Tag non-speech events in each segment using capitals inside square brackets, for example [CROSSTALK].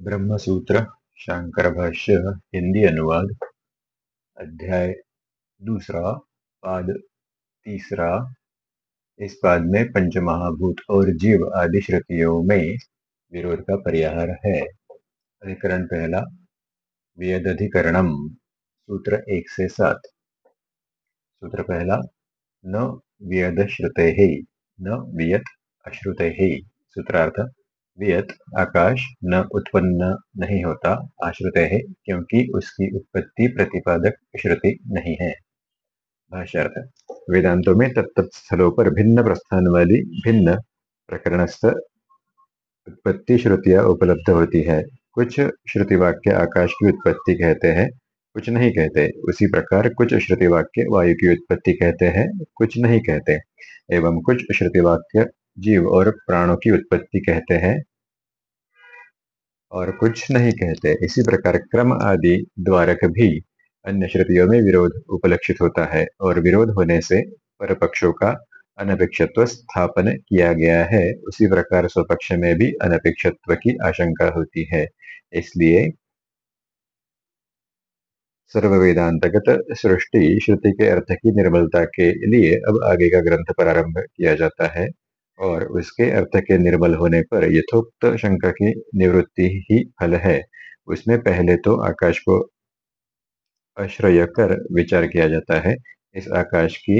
ब्रह्मसूत्र शांकर भाष्य हिंदी अनुवाद, अध्याय दूसरा, पाद तीसरा, इस पाद में पंचमहाभूत और जीव आदि श्रुतियों में विरोध का परिहार है। अधिकरण पहला वेदधिकरणम सूत्र एक से सात। सूत्र पहला, न वेद श्रुते ही न वियत अश्रुते ही सूत्रार्थ वियत आकाश न उत्पन्न नहीं होता, आश्रित है, क्योंकि उसकी उत्पत्ति प्रतिपादक श्रुति नहीं है। वेदांतों में तत्त स्थलों पर भिन्न प्रस्थान वाली भिन्न प्रकरणस्थ उत्पत्ति श्रुतियाँ उपलब्ध होती है। कुछ श्रुति वाक्य आकाश की उत्पत्ति कहते हैं, कुछ नहीं कहते। उसी प्रकार कुछ श्रुति वाक्य वायु की उत्पत्ति कहते हैं, कुछ नहीं कहते। एवं कुछ श्रुति वाक्य जीव और प्राणों की उत्पत्ति कहते हैं और कुछ नहीं कहते। इसी प्रकार क्रम आदि द्वारक भी अन्य श्रुतियों में विरोध उपलक्षित होता है और विरोध होने से पर पक्षों का अनपेक्षत्व स्थापन किया गया है। उसी प्रकार स्वपक्ष में भी अनपेक्षत्व की आशंका होती है। इसलिए सर्व वेदांतगत सृष्टि श्रुति के अर्थ की निर्मलता के लिए अब आगे का ग्रंथ प्रारंभ किया जाता है। और उसके अर्थ के निर्बल होने पर यथोक्त शंका की निवृत्ति ही फल है। उसमें पहले तो आकाश को आश्रय कर विचार किया जाता है, इस आकाश की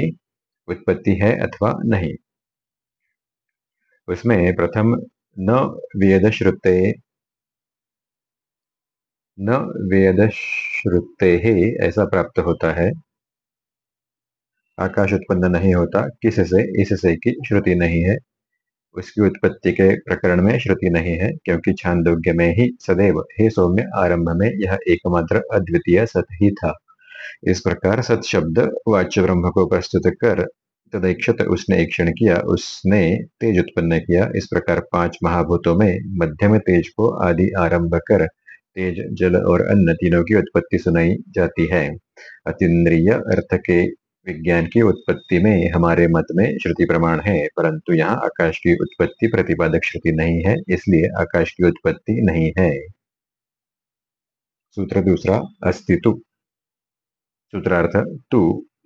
उत्पत्ति है अथवा नहीं। उसमें प्रथम न वेद श्रुते न वेद श्रुते ही ऐसा प्राप्त होता है। आकाश उत्पन्न नहीं होता, किससे, इससे की श्रुति नहीं है। उसकी उत्पत्ति के प्रकरण में श्रुति नहीं है, क्योंकि छांदोग्य में ही सदैव, हे सौम्य, आरंभ में यह एकमात्र अद्वितीय सत ही था। इस प्रकार सत शब्द वाच्य ब्रह्म को प्रस्तुत कर तदैक्षत उसने एक क्षण किया, उसने तेज उत्पन्न किया। इस प्रकार पाँच महाभूतों में मध्यम तेज को आदि आरंभ कर तेज, जल और अन्न तीनों की उत्पत्ति सुनाई जाती है। अतीन्द्रिय अर्थ के विज्ञान की उत्पत्ति में, हमारे मत में श्रुति प्रमाण है, परंतु यहाँ आकाश की उत्पत्ति प्रतिपादक श्रुति नहीं है, इसलिए आकाश की उत्पत्ति नहीं है। सूत्र दूसरा, अस्तित्व। सूत्रार्थ, तू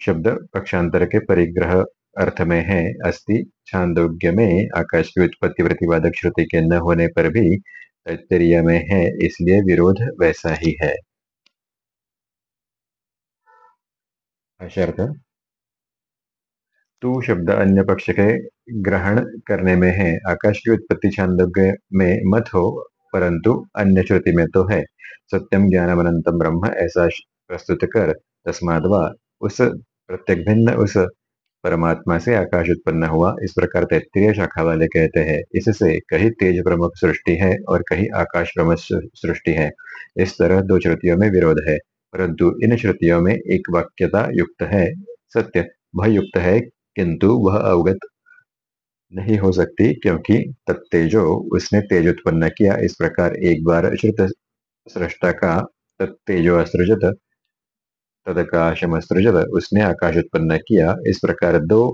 शब्द पक्षांतर के परिग्रह अर्थ में है अस्ति छांदोग्य में आकाश की उत्पत्ति प्रतिपादक श्रुति के न होने पर भी तैतरीय में है, इसलिए विरोध वैसा ही है। तू शब्द अन्य पक्ष के ग्रहण करने में है। आकाश की उत्पत्ति छांदोग्य में मत हो, परंतु अन्य श्रुति में तो है। सत्यम ज्ञानम अनंतम ब्रह्म, ऐसा प्रस्तुत कर। तस्मादवा उस प्रत्येक भिन्न उस परमात्मा से आकाश उत्पन्न हुआ। इस प्रकार तैतरीय शाखा वाले कहते हैं, इससे कहीं तेज प्रमुख सृष्टि है और कहीं आकाश प्रमुख सृष्टि है। इस तरह दो श्रुतियों में विरोध है, परंतु इन श्रुतियों में एक वाक्यता युक्त है। सत्य, वह युक्त है किंतु वह अवगत नहीं हो सकती क्योंकि तत्तेजो उसने तेज उत्पन्न किया। इस प्रकार एक बार श्रुत सृष्टा का तत्तेजो असृजत तदकाशमसृजत उसने आकाश उत्पन्न किया। इस प्रकार दो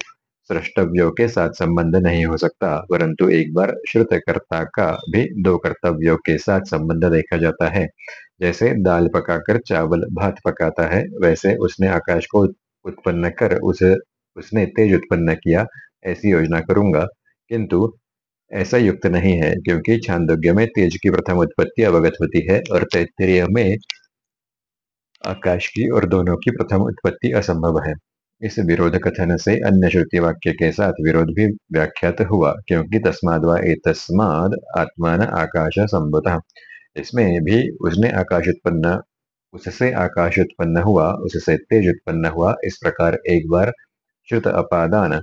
सृष्टव्यों के साथ संबंध नहीं हो सकता, परंतु एक बार श्रुतकर्ता का भी दो कर्तव्यों के साथ संबंध देखा जाता है। जैसे दाल पकाकर चावल, भात पकाता है, वैसे उसने आकाश को उत्पन्न कर उस उसने तेज उत्पन्न किया, ऐसी योजना करूँगा। किंतु ऐसा युक्त नहीं है, क्योंकि छांदोग्य में तेज की प्रथम उत्पत्ति अवगत होती है और तैतरीय में आकाश की और दोनों की प्रथम उत्पत्ति असंभव है। इस विरोध कथन से अन्य श्रुति वाक्य के साथ विरोध भी व्याख्यात हुआ, क्योंकि तस्माद व तस्माद आत्मान आकाश संभुता। इसमें भी उसने आकाश उत्पन्न, उससे आकाश उत्पन्न हुआ, उससे तेज उत्पन्न हुआ, इस प्रकार एक बार श्रुत अपादान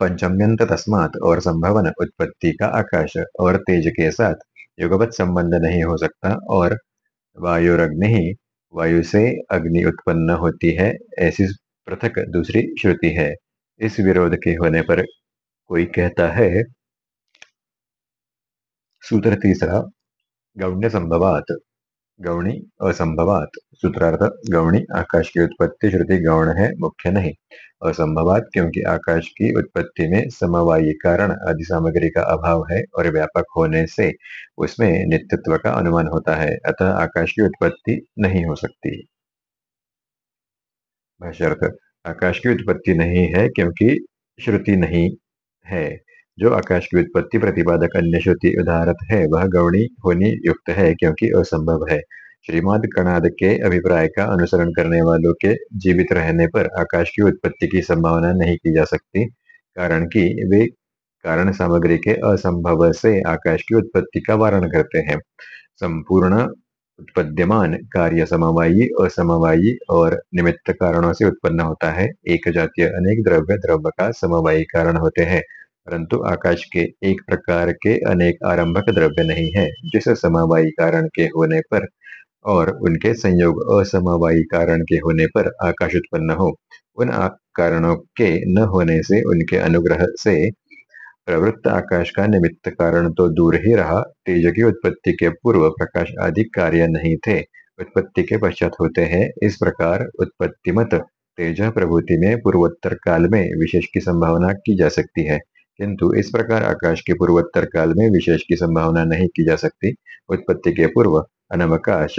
पंचम्यंत तस्मात और संभवन उत्पत्ति का आकाश और तेज के साथ युगपत संबंध नहीं हो सकता और वायुरग्नि ही वायु से अग्नि उत्पन्न होती है, ऐसी पृथक दूसरी श्रुति है। इस विरोध के होने पर कोई कहता है, सूत्र तीसरा, गौण्य संभवात। गौणी असंभवात। सूत्रार्थ, गौणी आकाश की उत्पत्ति श्रुति गौण है, मुख्य नहीं। असंभवात क्योंकि आकाश की उत्पत्ति में समवायी कारण आदि सामग्री का अभाव है और व्यापक होने से उसमें नित्यत्व का अनुमान होता है, अतः आकाश की उत्पत्ति नहीं हो सकती। आकाश की उत्पत्ति नहीं है क्योंकि श्रुति नहीं है। जो आकाश की उत्पत्ति प्रतिपादक अन्य श्रुति उदाहरत है, वह गौणी, होनी युक्त है क्योंकि असंभव है। श्रीमद कणाद के अभिप्राय का अनुसरण करने वालों के जीवित रहने पर आकाश की उत्पत्ति की संभावना नहीं की जा सकती, कारण कि वे कारण सामग्री के असंभव से आकाश की उत्पत्ति का वारण करते हैं। संपूर्ण उत्पद्यमान कार्य समवायी, असमवायी और निमित्त कारणों से उत्पन्न होता है। एक जातीय अनेक द्रव्य द्रव्य का समवायी कारण होते हैं। परंतु आकाश के एक प्रकार के अनेक आरंभक द्रव्य नहीं है, जिस समवायी कारण के होने पर और उनके संयोग असमवायी कारण के होने पर आकाश उत्पन्न हो, उन कारणों के न होने से उनके अनुग्रह से प्रवृत्त आकाश का निमित्त कारण तो दूर ही रहा, तेज की उत्पत्ति के पूर्व प्रकाश आदि कार्य नहीं थे, उत्पत्ति के पश्चात होते हैं, इस प्रकार उत्पत्ति मत तेज प्रभुति में पूर्वोत्तर काल में विशेष की संभावना की जा सकती है। किंतु इस प्रकार आकाश के पूर्वोत्तर काल में विशेष की संभावना नहीं की जा सकती। उत्पत्ति के पूर्व अनवकाश,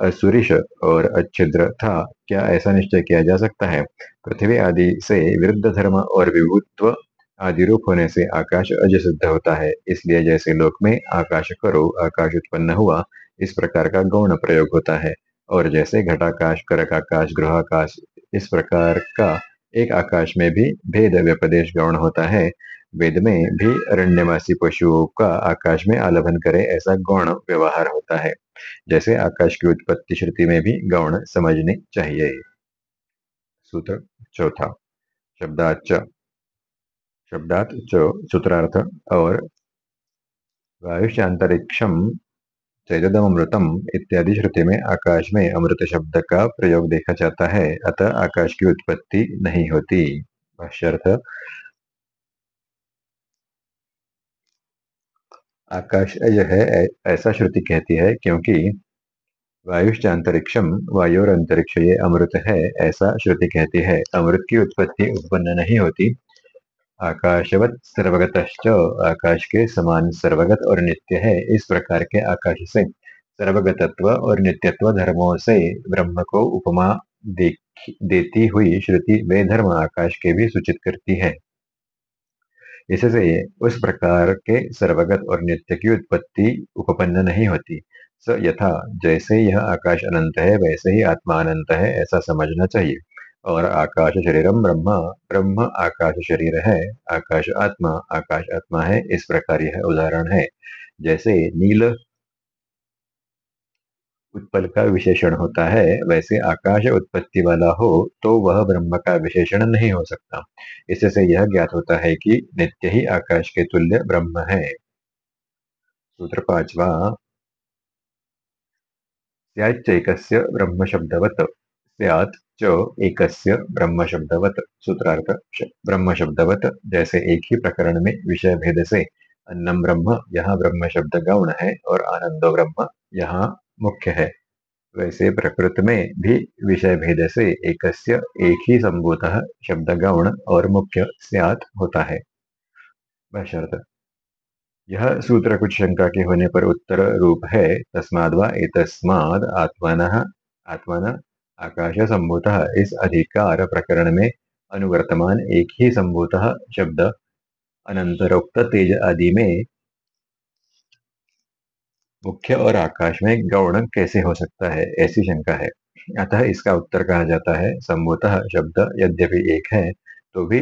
असुरिश और अच्छिद्र था। क्या ऐसा निश्चय किया जा सकता है? पृथ्वी आदि से विरुद्ध धर्म और विभुत्व आदि रूप होने से आकाश अज सिद्ध होता है। इसलिए जैसे लोक में आकाश करो, आकाश उत्पन्न हुआ, इस प्रकार का गौण प्रयोग होता है। और जैसे घटाकाश, करकाकाश गृहाकाश इस प्रकार का एक आकाश में भी भेद व्यपदेश गौण होता है। वेद में भी अरण्यवासी पशुओं का आकाश में आलभन करे ऐसा गौण व्यवहार होता है। जैसे आकाश की उत्पत्ति श्रुति में भी गौण समझने चाहिए। सूत्र चौथा। शब्दाच शब्दात सूत्रार्थ और वायुष्यांतरिक्षम चैतदमृतम इत्यादि श्रुति में आकाश में अमृत शब्द का प्रयोग देखा जाता है, अतः आकाश की उत्पत्ति नहीं होती। भाष्यर्थ आकाश यह है ऐसा श्रुति कहती है क्योंकि वायुश्च अंतरिक्षम वायु और अंतरिक्ष ये अमृत है, ऐसा श्रुति कहती है। अमृत की उत्पत्ति उत्पन्न नहीं होती। आकाशवत सर्वगत आकाश के समान सर्वगत और नित्य है, इस प्रकार के आकाश से। सर्वगतत्व और नित्यत्व धर्मों से ब्रह्म को उपमा देती हुई श्रुति वे धर्म आकाश के भी सूचित करती है। इससे उस प्रकार के सर्वगत और नित्य की उत्पत्ति उपपन्न नहीं होती। स यथा, जैसे यह आकाश अनंत है, वैसे ही आत्मा अनंत है, ऐसा समझना चाहिए। और आकाश शरीरम ब्रह्म ब्रह्म आकाश शरीर है, आकाश आत्मा आकाश आत्मा है, इस प्रकार यह उदाहरण है। जैसे नील उत्पल का विशेषण होता है, वैसे आकाश उत्पत्ति वाला हो तो वह ब्रह्म का विशेषण नहीं हो सकता। इससे यह ज्ञात होता है कि नित्य ही आकाश के तुल्य ब्रह्म है। सूत्र पांचवा। स्याच्चैकस्य ब्रह्म शब्दवत स्यात् च एकस्य ब्रह्म शब्दवत सूत्रार्थ ब्रह्म शब्दवत जैसे एक ही प्रकरण में विषय भेद से, अन्नम ब्रह्म, यहाँ ब्रह्म शब्द गौण है और आनंदो ब्रह्म, यहाँ मुख्य है। वैसे प्रकृत में भी विषय भेद से एकस्य एक ही संभूत शब्द गौण और मुख्य स्यात् होता है। यह सूत्र कुछ शंका के होने पर उत्तर रूप है। तस्माद एतस्माद आत्मन आत्मन आकाश संभूत इस अधिकार प्रकरण में अनुवर्तमान एक ही संभूत शब्द अनंतरोक्त तेज आदि में मुख्य और आकाश में गौण कैसे हो सकता है, ऐसी शंका है। अतः इसका उत्तर कहा जाता है संभूत शब्द यद्यपि एक है तो भी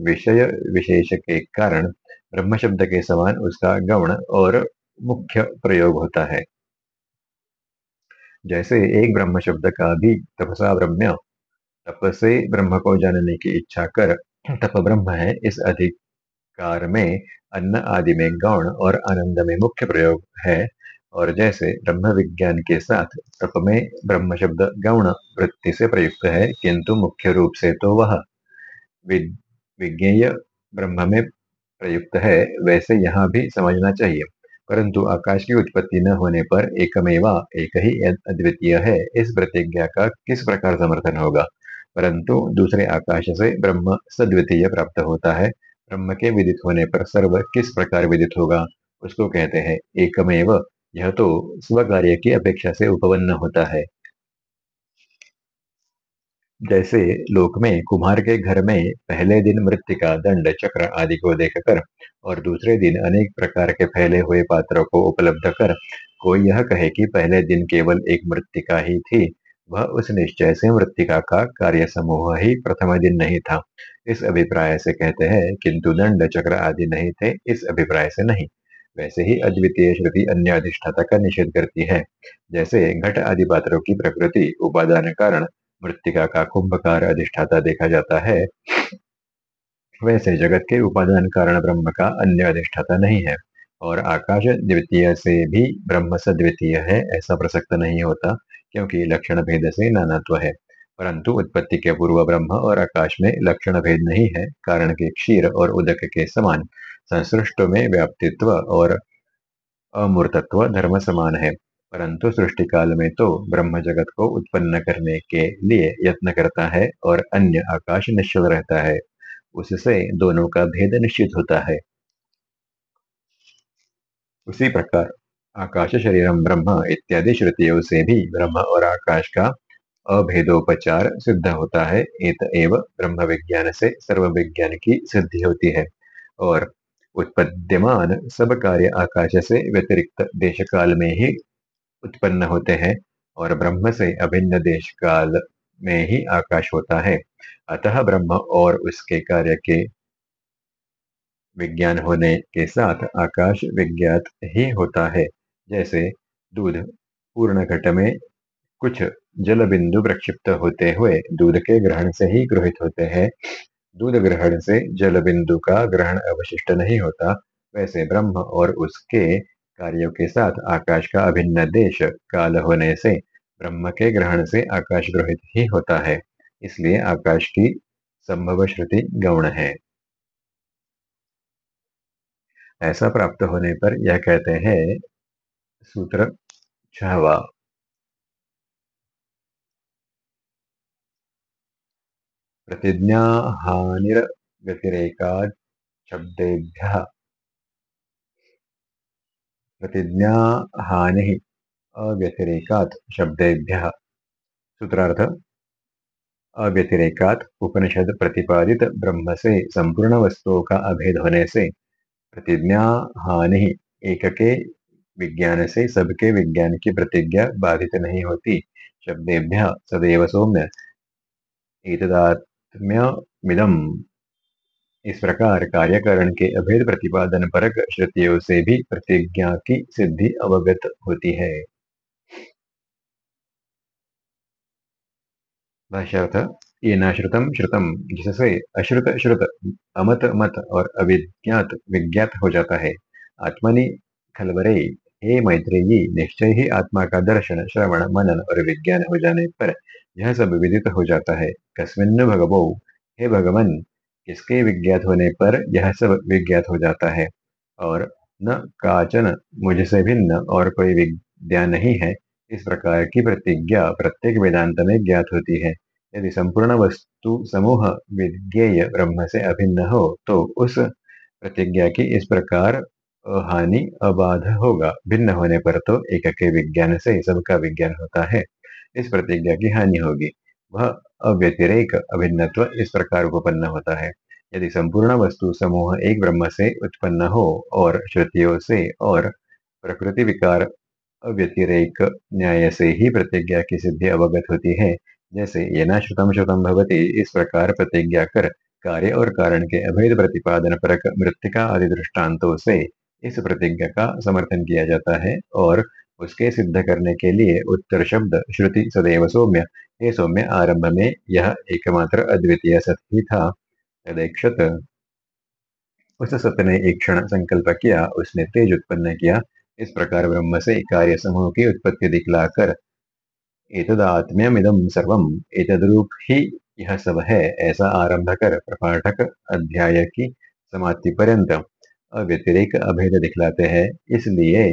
विषय विशेष के कारण ब्रह्म शब्द के समान उसका गौण और मुख्य प्रयोग होता है। जैसे एक ब्रह्म शब्द का भी तपसा ब्रह्म तप से ब्रह्म को जानने की इच्छा कर तप ब्रह्म है, इस अधिकार में अन्न आदि में गौण और आनंद में मुख्य प्रयोग है। और जैसे ब्रह्म विज्ञान के साथ तप में ब्रह्म शब्द गौण वृत्ति से प्रयुक्त है, किंतु मुख्य रूप से तो वह विज्ञेय ब्रह्म में प्रयुक्त है, वैसे यहाँ भी समझना चाहिए। परंतु आकाश की उत्पत्ति न होने पर एकमेवा एक ही अद्वितीय है, इस प्रतिज्ञा का किस प्रकार समर्थन होगा? परंतु दूसरे आकाश से ब्रह्म सद्वितीय प्राप्त होता है, ब्रह्म के विदित होने पर सर्व किस प्रकार विदित होगा? उसको कहते हैं एकमेव यह तो स्व कार्य की अपेक्षा से उपवन्न होता है। जैसे लोक में कुम्हार के घर में पहले दिन मृतिका, दंड, चक्र आदि को देखकर और दूसरे दिन अनेक प्रकार के फैले हुए पात्रों को उपलब्ध कर कोई यह कहे कि पहले दिन केवल एक मृतिका ही थी, वह उस निश्चय से मृतिका का कार्य समूह ही प्रथम दिन नहीं था। इस अभिप्राय से कहते हैं, किंतु दंड, चक्र आदि नहीं थे, इस अभिप्राय से नहीं। वैसे ही अद्वितीय श्रुति अन्य अधिष्ठाता का निषेध करती है। जैसे घट आदि पात्रों की प्रकृति, उपादान कारण, मृतिका का कुंभकार अधिष्ठाता देखा जाता है। वैसे जगत के उपादान कारण ब्रह्म का अन्य अधिष्ठाता नहीं है और आकाश द्वितीय से भी ब्रह्म सद्वितीय है ऐसा प्रसक्त नहीं होता, क्योंकि लक्षण भेद से नानात्व है। परंतु उत्पत्ति के पूर्व ब्रह्म और आकाश में लक्षण भेद नहीं है, कारण के क्षीर और उदक के समान। संसृष्ट में व्याप्तित्व और अमूर्तत्व धर्म समान है। परंतु सृष्टि काल में तो ब्रह्म जगत को उत्पन्न करने के लिए यत्न करता है और अन्य आकाश निश्चल रहता है। उससे दोनों का भेद निश्चित होता है। उसी प्रकार आकाश शरीरम ब्रह्म इत्यादि श्रुतियों से भी ब्रह्म और आकाश का अभेदोपचार सिद्ध होता है। इत एव ब्रह्म विज्ञान से सर्व विज्ञान की सिद्धि होती है और उत्पद्यमान सब कार्य आकाश से व्यतिरिक्त देश काल में ही उत्पन्न होते हैं और ब्रह्म से अभिन्न देश काल में ही आकाश होता है। अतः ब्रह्म और उसके कार्य के विज्ञान होने के साथ आकाश विज्ञात ही होता है। जैसे दूध पूर्ण घट में कुछ जल बिंदु प्रक्षिप्त होते हुए दूध के ग्रहण से ही ग्रहित होते हैं। दूध ग्रहण से जल बिंदु का ग्रहण अवशिष्ट नहीं होता, वैसे ब्रह्म और उसके कार्यों के साथ आकाश का अभिन्न देश काल होने से ब्रह्म के ग्रहण से आकाश ग्रहित ही होता है, इसलिए आकाश की संभव श्रुति गौण है। ऐसा प्राप्त होने पर यह कहते हैं, सूत्र छहवा। प्रतिज्ञा हानिर्व्यतिरेका शब्देभ्य। प्रतिज्ञा हानि अव्यतिरेकात शब्देभ्य। सूत्रार्थ, अव्यतिरेकात उपनिषद प्रतिपादित ब्रह्म से संपूर्ण वस्तुओं का अभेद होने से प्रतिज्ञा हानि एक के विज्ञान से सबके विज्ञान की प्रतिज्ञा बाधित नहीं होती। शब्देभ्य सदैव सौम्य। इस प्रकार कार्यकरण के अभेद प्रतिपादन परक श्रुतियों से भी प्रतिज्ञा की सिद्धि अवगत होती है। ये नाश्रुतम श्रुतम जिससे अश्रुत श्रुत, अमत मत और अविज्ञात विज्ञात हो जाता है। आत्मनि खलबरे हे मैत्रेयी निश्चय ही आत्मा का दर्शन, श्रवण, मनन और विज्ञान हो जाने पर यह सब विदित हो जाता है। कस्मिन भगवो, हे भगवान, किसके विज्ञात होने पर यह सब विज्ञात हो जाता है? और न काचन मुझसे भिन्न और कोई विद्या नहीं है। इस प्रकार की प्रतिज्ञा प्रत्येक वेदांत में ज्ञात होती है। यदि संपूर्ण वस्तु समूह विज्ञेय ब्रह्म से अभिन्न हो तो उस प्रतिज्ञा की इस प्रकार हानि अबाध होगा। भिन्न होने पर तो एक के विज्ञान से सबका विज्ञान होता है। इस प्रतिज्ञा की हानि होगी। वह अव्यतिरेक अभिन्नत्व इस प्रकार उपन्न होता है। यदि संपूर्ण वस्तु समूह एक ब्रह्म से उत्पन्न हो और श्रुतियों से और प्रकृति विकार अव्यतिरेक न्याय से ही प्रतिज्ञा की सिद्धि अवगत होती है, जैसे ये न श्रुतम श्रुतम भवती, इस प्रकार प्रतिज्ञा कर कार्य और कारण के अभेद प्रतिपादन परक मृतिका आदि दृष्टान्तों से इस प्रतिज्ञा का समर्थन किया जाता है और उसके सिद्ध करने के लिए उत्तर शब्द श्रुति सदैव सौम्य। हे सौम्य आरंभ में यह एकमात्र अद्वितीय सत्य था। तदेक्षत उस सत्य ने एक क्षण संकल्प किया, उसने तेज उत्पन्न किया। इस प्रकार ब्रह्म से कार्य समूह की उत्पत्ति दिखलाकर एतदात्म्यमिदम सर्वम ही यह सब है, ऐसा आरंभ कर प्रपाठक अध्याय की समाप्ति पर्यंत। अव्यतिरेक अभेद दिखलाते हैं। इसलिए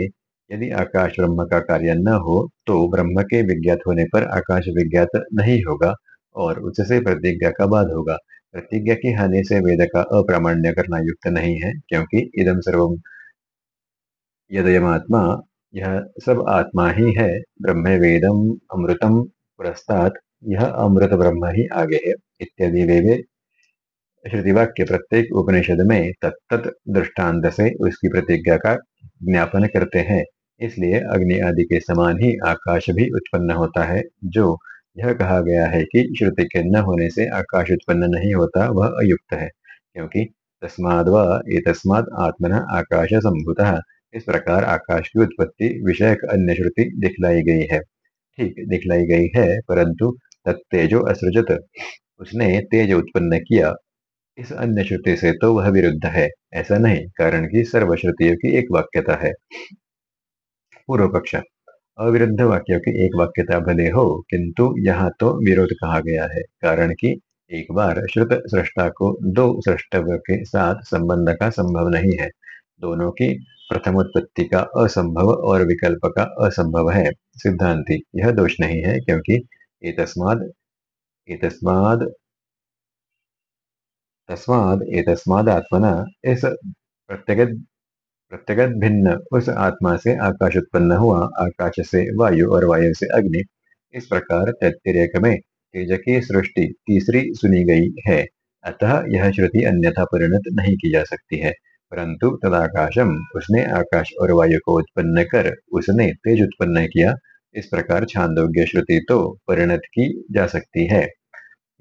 यदि आकाश ब्रह्म का कार्य न हो तो ब्रह्म के विज्ञात होने पर आकाश विज्ञात नहीं होगा और उससे प्रतिज्ञा का बाद होगा। प्रतिज्ञा की हानि से वेद का अप्रामाण्य करना युक्त नहीं है, क्योंकि इदम सर्व यदयमात्मा, यह सब आत्मा ही है। ब्रह्म वेदम अमृतम पुरस्तात, यह अमृत ब्रह्म ही आगे है। इत्यादि वे श्रुतिवाक्य प्रत्येक उपनिषद में तत्त दृष्टांत से उसकी प्रतिज्ञा का ज्ञापन करते हैं। इसलिए अग्नि आदि के समान ही आकाश भी उत्पन्न होता है, जो यह कहा गया है कि श्रुति के न होने से आकाश उत्पन्न नहीं होता, वह अयुक्त है, क्योंकि तस्माद व तस्माद आत्मन आकाश संभूत। इस प्रकार आकाश की उत्पत्ति विषयक अन्य श्रुति दिखलाई गई है। ठीक दिखलाई गई है, परंतु तत्तेजो असृजत। उसने तेज उत्पन्न किया इस अन्य श्रुति से तो वह विरुद्ध है, ऐसा नहीं, कारण की सर्वश्रुतियों की एक वाक्यता है। पूर्व पक्ष, अविरुद्ध वाक्यों की एक वाक्यता भले हो, किंतु यहाँ तो विरोध कहा गया है, कारण कि एक बार श्रुत सृष्टा को दो सृष्टव्य के साथ संबंध का संभव नहीं है। दोनों की प्रथम उत्पत्ति का असंभव और विकल्प का असंभव है, सिद्धांति, यह दोष नहीं है, क्योंकि एतस्माद एतस्माद तस्माद एतस्माद आत्मना इस प्रत्यगत प्रत्यगत भिन्न उस आत्मा से आकाश उत्पन्न हुआ आकाश से वायु और वायु से अग्नि। इस प्रकार तैत्तिरेक में तेज की सृष्टि तीसरी सुनी गई है। अतः यह श्रुति अन्यथा परिणत नहीं की जा सकती है। परंतु तदाकाशम उसने आकाश और वायु को उत्पन्न कर, उसने तेज उत्पन्न किया। इस प्रकार छांदोग्य श्रुति तो परिणत की जा सकती है।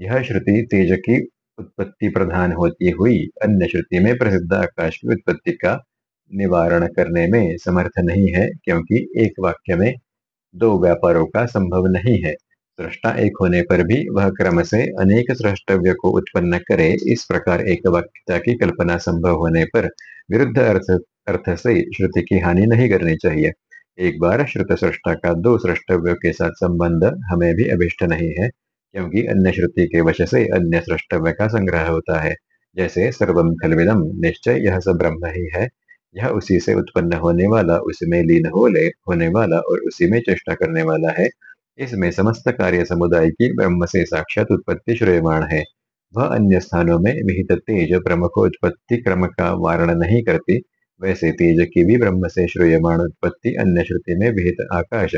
यह श्रुति तेज की उत्पत्ति प्रधान होती हुई अन्य श्रुति में प्रसिद्ध आकाश की उत्पत्ति का निवारण करने में समर्थ नहीं है, क्योंकि एक वाक्य में दो व्यापारों का संभव नहीं है। सृष्टा एक होने पर भी वह क्रम से अनेक सृष्टव्य को उत्पन्न करे, इस प्रकार एक वाक्यता की कल्पना संभव होने पर विरुद्ध अर्थ अर्थ से श्रुति की हानि नहीं करनी चाहिए। एक बार श्रुत सृष्टा का दो सृष्टव्यों के साथ संबंध हमें भी अभिष्ट नहीं है क्योंकि अन्य श्रुति के वश से अन्य सृष्टव्य का संग्रह होता है। जैसे सर्वम खलविदम निश्चय यह सब ब्रह्म ही है। यह उसी से उत्पन्न होने वाला उसमें लीन हो ले, होने वाला और उसी में चेष्टा करने वाला है। इसमें समस्त कार्य समुदाय की ब्रह्म से साक्षात उत्पत्ति श्रेयमाण है। वह अन्य स्थानों में विहित तेज प्रमुख उत्पत्ति क्रम का वारण नहीं करती। वैसे तेज की भी ब्रह्म से श्रेयमाण उत्पत्ति अन्य श्रुति में विहित आकाश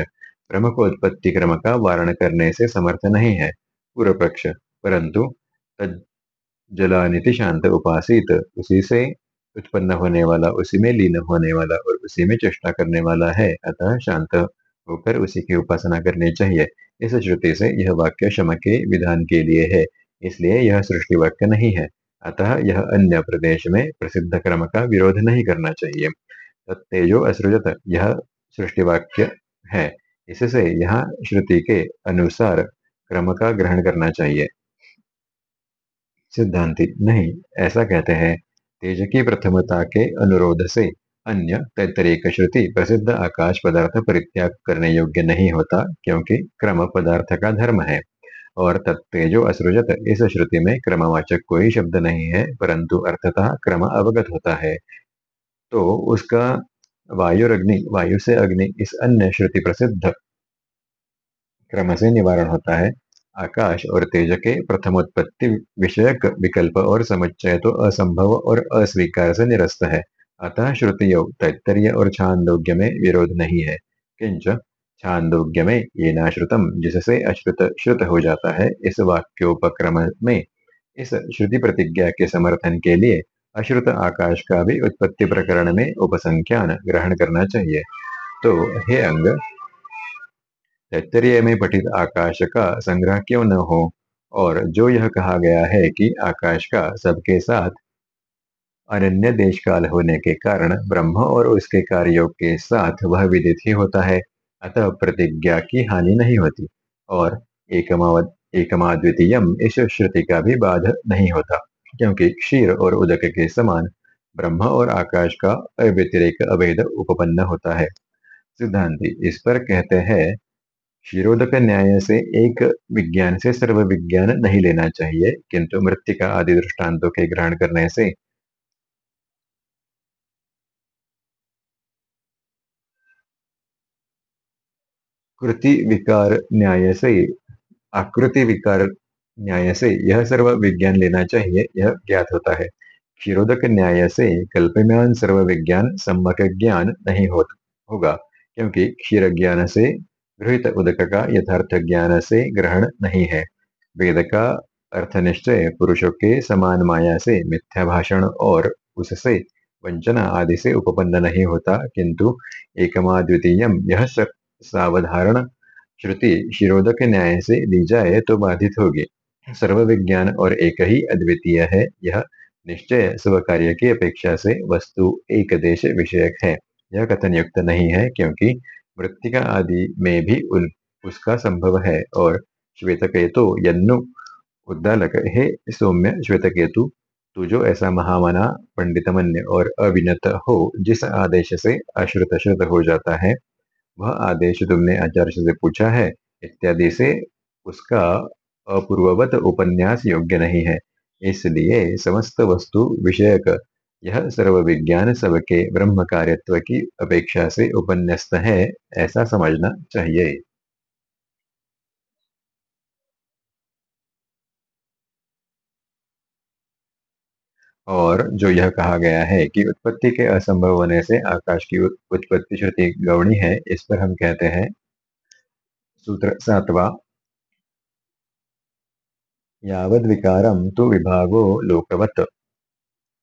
प्रमुख उत्पत्ति क्रम का वारण करने से समर्थ नहीं है। पूर्व पक्ष परंतु जलानिति शांत उपासित। उसी से उत्पन्न होने वाला, उसी में लीन होने वाला और उसी में चेष्टा करने वाला है। अतः शांत होकर उसी की उपासना करनी चाहिए। इस श्रुति से यह वाक्य क्षम के विधान के लिए है, इसलिए यह सृष्टि वाक्य नहीं है। अतः यह अन्य प्रदेश में प्रसिद्ध क्रम का विरोध नहीं करना चाहिए। तत्तेजो असृजत, यह सृष्टि वाक्य है। इससे यहाँ श्रुति के अनुसार क्रम का ग्रहण करना चाहिए। सिद्धांति, नहीं, ऐसा कहते हैं। तेज की प्रथमता के अनुरोध से अन्य तैतरिक श्रुति प्रसिद्ध आकाश पदार्थ परित्याग करने योग्य नहीं होता, क्योंकि क्रम पदार्थ का धर्म है। और तत्तेजो असृजत, इस श्रुति में क्रमवाचक कोई शब्द नहीं है, परंतु अर्थतः क्रम अवगत होता है। तो उसका वायु अग्नि वायु से अग्नि, इस अन्य श्रुति प्रसिद्ध क्रम से निवारण होता है। आकाश और तेज के प्रथमोत्पत्ति विषयक विकल्प और समुच्चय तो असंभव और अस्वीकार से निरस्त है। अतः श्रुतियों तैतरीय और छांदोग्य में विरोध नहीं है। किंच, छांदोग्य में ये नाश्रुतम, जिससे अश्रुत श्रुत हो जाता है, इस वाक्योपक्रम में। इस श्रुति प्रतिज्ञा के समर्थन के लिए अश्रुत आकाश का भी उत्पत्ति प्रकरण में उपसंख्यान ग्रहण करना चाहिए। तो हे अंग तैतरीय में पठित आकाश का संग्रह क्यों न हो और जो यह कहा गया है कि आकाश का सबके साथ अनन्य देश काल होने के कारण ब्रह्म और उसके कार्यों के साथ वह विदित ही होता है, अतः प्रतिज्ञा की हानि नहीं होती। और एकमाद्वितीयम इस श्रुति का भी बाध नहीं होता, क्योंकि क्षीर और उदक के समान ब्रह्म और आकाश का अव्यतिरिक अवैध उपपन्न होता है। सिद्धांति इस पर कहते हैं शिरोधक न्याय से एक विज्ञान से सर्व विज्ञान नहीं लेना चाहिए, किंतु का आदि दृष्टांतों के ग्रहण करने से। कृति विकार न्याय से आकृति विकार न्याय से यह सर्व विज्ञान लेना चाहिए, यह ज्ञात होता है। क्षीरोदक न्याय से कल्पमान सर्व विज्ञान सम्मक ज्ञान नहीं होता, होगा, क्योंकि क्षीर ज्ञान से गृहित उदक का यथार्थ ज्ञान से ग्रहण नहीं है। वेद का अर्थनिश्चय पुरुषों के समान माया से मिथ्या भाषण और उससे वंचना आदि से उपपन्न नहीं होता, किंतु एकमाद्वितीय यह सावधारण श्रुति शिरोधक न्याय से ली जाए तो बाधित होगी। सर्व विज्ञान और एक ही अद्वितीय है, यह निश्चय स्व कार्य की अपेक्षा से वस्तु एक देश विषयक है। यह कथन युक्त नहीं है, क्योंकि मृतिका आदि में भी उन, उसका संभव है। और श्वेत केतु यन्नु, उद्दालक, हे सौम्य श्वेत केतु तू जो ऐसा महामना, पंडितमन्य और अविनत हो, जिस आदेश से अश्रुत श्रुत हो जाता है, वह आदेश तुमने आचार्य से पूछा है, इत्यादि से उसका अपूर्ववत उपन्यास योग्य नहीं है। इसलिए समस्त वस्तु विषयक यह सर्व विज्ञान सबके ब्रह्म कार्यत्व की अपेक्षा से उपन्यस्त है, ऐसा समझना चाहिए। और जो यह कहा गया है कि उत्पत्ति के असंभव होने से आकाश की उत्पत्ति श्रुति गौणी है, इस पर हम कहते हैं, सूत्र सातवा यावद विकारम तो विभागो लोकवत।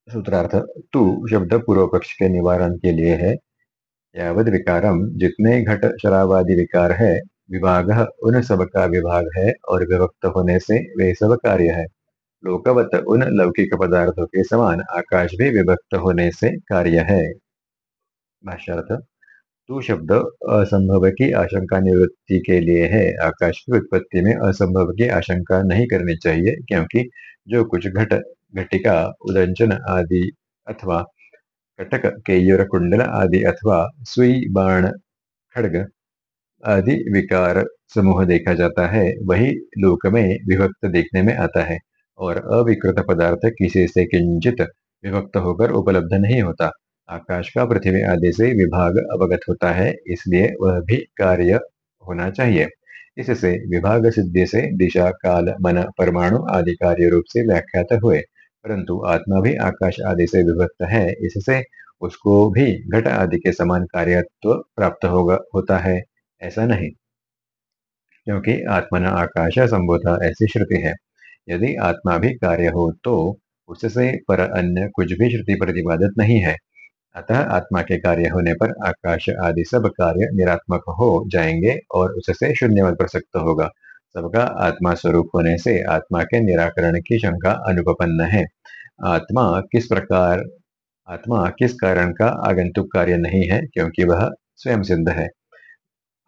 सूत्रार्थ, तू शब्द पूर्व पक्ष के निवारण के लिए है। यावद विकारम जितने घट शराबादी विकार है, विभाग उन सब का विभाग है और विभक्त होने से वे सब कार्य है। लोकवत उन लौकिक पदार्थों के समान आकाश भी विभक्त होने से कार्य है। भाष्यार्थ, तू शब्द असंभव की आशंका निवृत्ति के लिए है। आकाश की उत्पत्ति में असंभव की आशंका नहीं करनी चाहिए, क्योंकि जो कुछ घट घटिका उदंचन आदि अथवा कटक, केयूर, कुंडल आदि अथवा सुई, बाण, खड़ग आदि विकार समूह देखा जाता है। वही लोक में विभक्त देखने में आता है और अविकृत पदार्थ किसी से किंचित विभक्त होकर उपलब्ध नहीं होता। आकाश का पृथ्वी आदि से विभाग अवगत होता है, इसलिए वह भी कार्य होना चाहिए। इससे विभाग सिद्धि से दिशा, काल, मन, परमाणु आदि कार्य रूप से व्याख्यात हुए। परंतु आत्मा भी आकाश आदि से विभक्त है, इससे उसको भी घट आदि के समान कार्यत्व प्राप्त होगा, होता है। ऐसा नहीं। क्योंकि आत्मना आकाश संबोधा ऐसी श्रुति है। यदि आत्मा भी कार्य हो तो उससे पर अन्य कुछ भी श्रुति प्रतिपादित नहीं है। अतः आत्मा के कार्य होने पर आकाश आदि सब कार्य निरात्मक हो जाएँगे और उससे शून्यवत प्रसक्त होगा। सबका आत्मा स्वरूप होने से आत्मा के निराकरण की शंका अनुपन्न है। आत्मा किस प्रकार, आत्मा किस कारण का आगंतुक कार्य नहीं है, क्योंकि वह स्वयं सिद्ध है।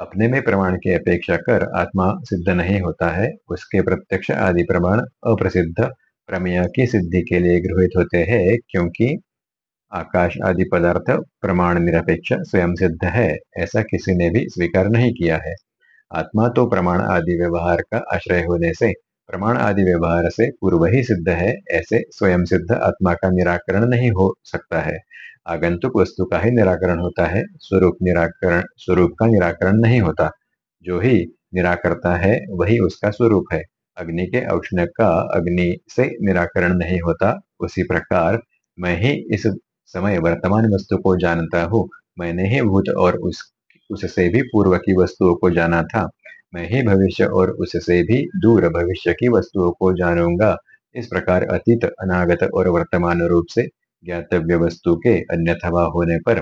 अपने में प्रमाण की अपेक्षा कर आत्मा सिद्ध नहीं होता है, उसके प्रत्यक्ष आदि प्रमाण अप्रसिद्ध प्रमेय की सिद्धि के लिए गृहित होते हैं, क्योंकि आकाश आदि पदार्थ प्रमाण निरपेक्ष स्वयं सिद्ध है, ऐसा किसी ने भी स्वीकार नहीं किया है। आत्मा तो प्रमाण आदि व्यवहार का आश्रय होने से, प्रमाण आदि व्यवहार से पूर्व ही सिद्ध है, ऐसे स्वयं सिद्ध आत्मा का निराकरण नहीं हो सकता है। आगंतुक वस्तु का ही निराकरण होता है, स्वरूप निराकरण, स्वरूप का निराकरण नहीं होता। जो ही निराकरता है, वही उसका स्वरूप है। अग्नि के औष्ण का अग्नि से निराकरण नहीं होता। उसी प्रकार मैं ही इस समय वर्तमान वस्तु को जानता हूँ। मैंने ही भूत और उस उससे भी पूर्व की वस्तुओं को जाना था। मैं ही भविष्य और उससे भी दूर भविष्य की वस्तुओं को जानूँगा। इस प्रकार अतीत, अनागत और वर्तमान रूप से ज्ञातव्य वस्तु के अन्यथा होने पर